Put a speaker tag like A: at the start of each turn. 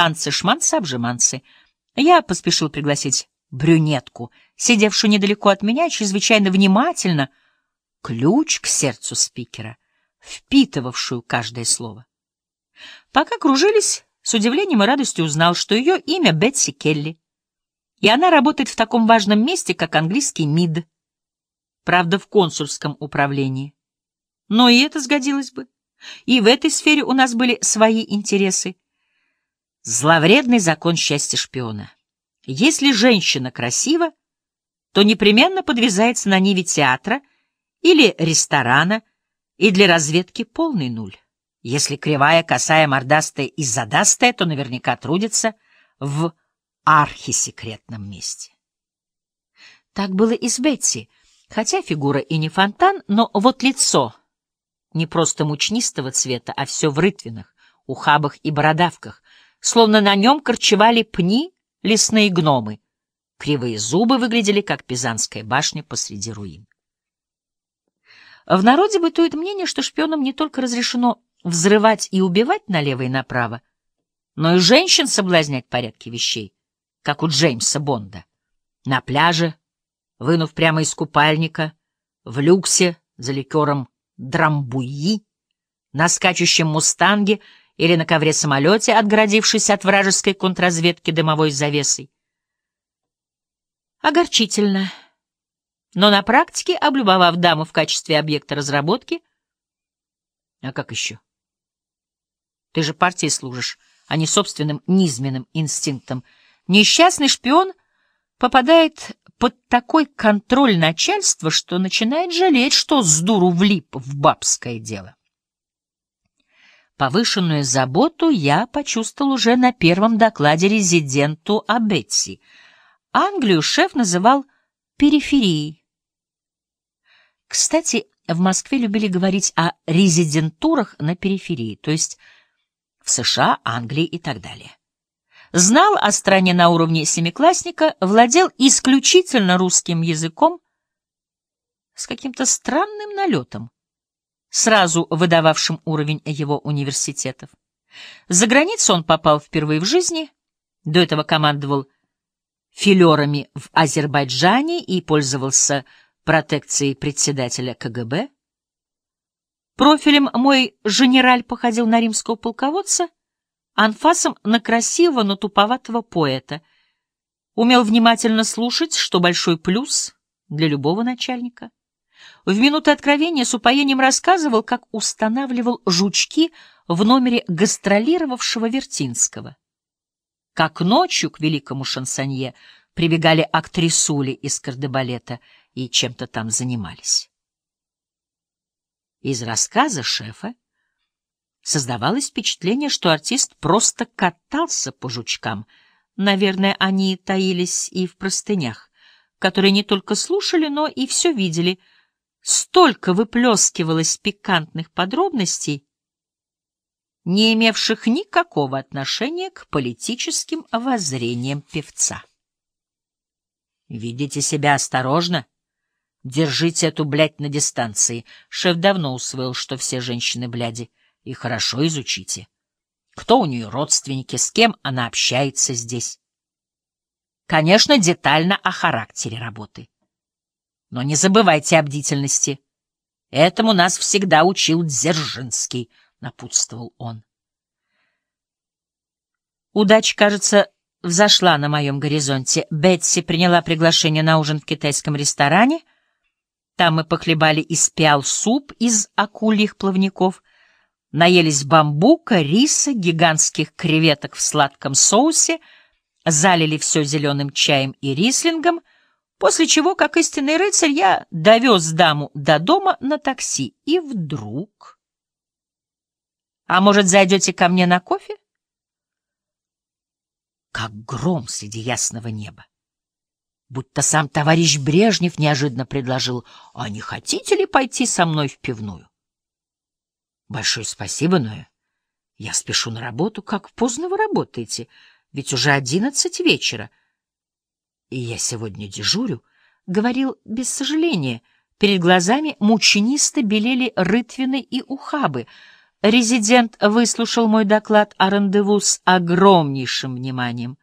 A: танцы-шманцы-обжиманцы. Я поспешил пригласить брюнетку, сидевшую недалеко от меня, чрезвычайно внимательно, ключ к сердцу спикера, впитывавшую каждое слово. Пока кружились, с удивлением и радостью узнал, что ее имя Бетси Келли, и она работает в таком важном месте, как английский МИД, правда, в консульском управлении. Но и это сгодилось бы. И в этой сфере у нас были свои интересы. Зловредный закон счастья шпиона. Если женщина красива, то непременно подвязается на ниве театра или ресторана, и для разведки полный нуль. Если кривая, косая, мордастая и задастая, то наверняка трудится в архисекретном месте. Так было и с Бетси, хотя фигура и не фонтан, но вот лицо не просто мучнистого цвета, а все в рытвинах, ухабах и бородавках, словно на нем корчевали пни лесные гномы. Кривые зубы выглядели, как Пизанская башня посреди руин. В народе бытует мнение, что шпионам не только разрешено взрывать и убивать налево и направо, но и женщин соблазнять в порядке вещей, как у Джеймса Бонда. На пляже, вынув прямо из купальника, в люксе за ликером драмбуи, на скачущем мустанге или на ковре-самолете, отгородившись от вражеской контрразведки дымовой завесой. Огорчительно. Но на практике, облюбовав даму в качестве объекта разработки... А как еще? Ты же партии служишь, а не собственным низменным инстинктом. Несчастный шпион попадает под такой контроль начальства, что начинает жалеть, что с дуру влип в бабское дело. Повышенную заботу я почувствовал уже на первом докладе резиденту о Бетси. Англию шеф называл периферией. Кстати, в Москве любили говорить о резидентурах на периферии, то есть в США, Англии и так далее. Знал о стране на уровне семиклассника, владел исключительно русским языком с каким-то странным налетом, сразу выдававшим уровень его университетов. За границу он попал впервые в жизни, до этого командовал филерами в Азербайджане и пользовался протекцией председателя КГБ. Профилем мой генераль походил на римского полководца, анфасом на красивого, но туповатого поэта. Умел внимательно слушать, что большой плюс для любого начальника. В минуты откровения с упоением рассказывал, как устанавливал жучки в номере гастролировавшего Вертинского. Как ночью к великому шансонье прибегали актрисули из кардебалета и чем-то там занимались. Из рассказа шефа создавалось впечатление, что артист просто катался по жучкам. Наверное, они таились и в простынях, которые не только слушали, но и все видели. Столько выплескивалось пикантных подробностей, не имевших никакого отношения к политическим воззрениям певца. «Видите себя осторожно», Держите эту блядь на дистанции. Шеф давно усвоил, что все женщины бляди. И хорошо изучите. Кто у нее родственники, с кем она общается здесь. Конечно, детально о характере работы. Но не забывайте о бдительности. Этому нас всегда учил Дзержинский, — напутствовал он. Удача, кажется, взошла на моем горизонте. Бетси приняла приглашение на ужин в китайском ресторане — там мы похлебали из пиал суп из акульих плавников, наелись бамбука, риса, гигантских креветок в сладком соусе, залили все зеленым чаем и рислингом, после чего, как истинный рыцарь, я довез даму до дома на такси. И вдруг... «А может, зайдете ко мне на кофе?» Как гром среди ясного неба будто сам товарищ Брежнев неожиданно предложил, «А не хотите ли пойти со мной в пивную?» «Большое спасибо, Ноя. Я спешу на работу. Как поздно вы работаете? Ведь уже одиннадцать вечера. И я сегодня дежурю», — говорил без сожаления. Перед глазами мученисто белели рытвины и ухабы. Резидент выслушал мой доклад о рандеву с огромнейшим вниманием.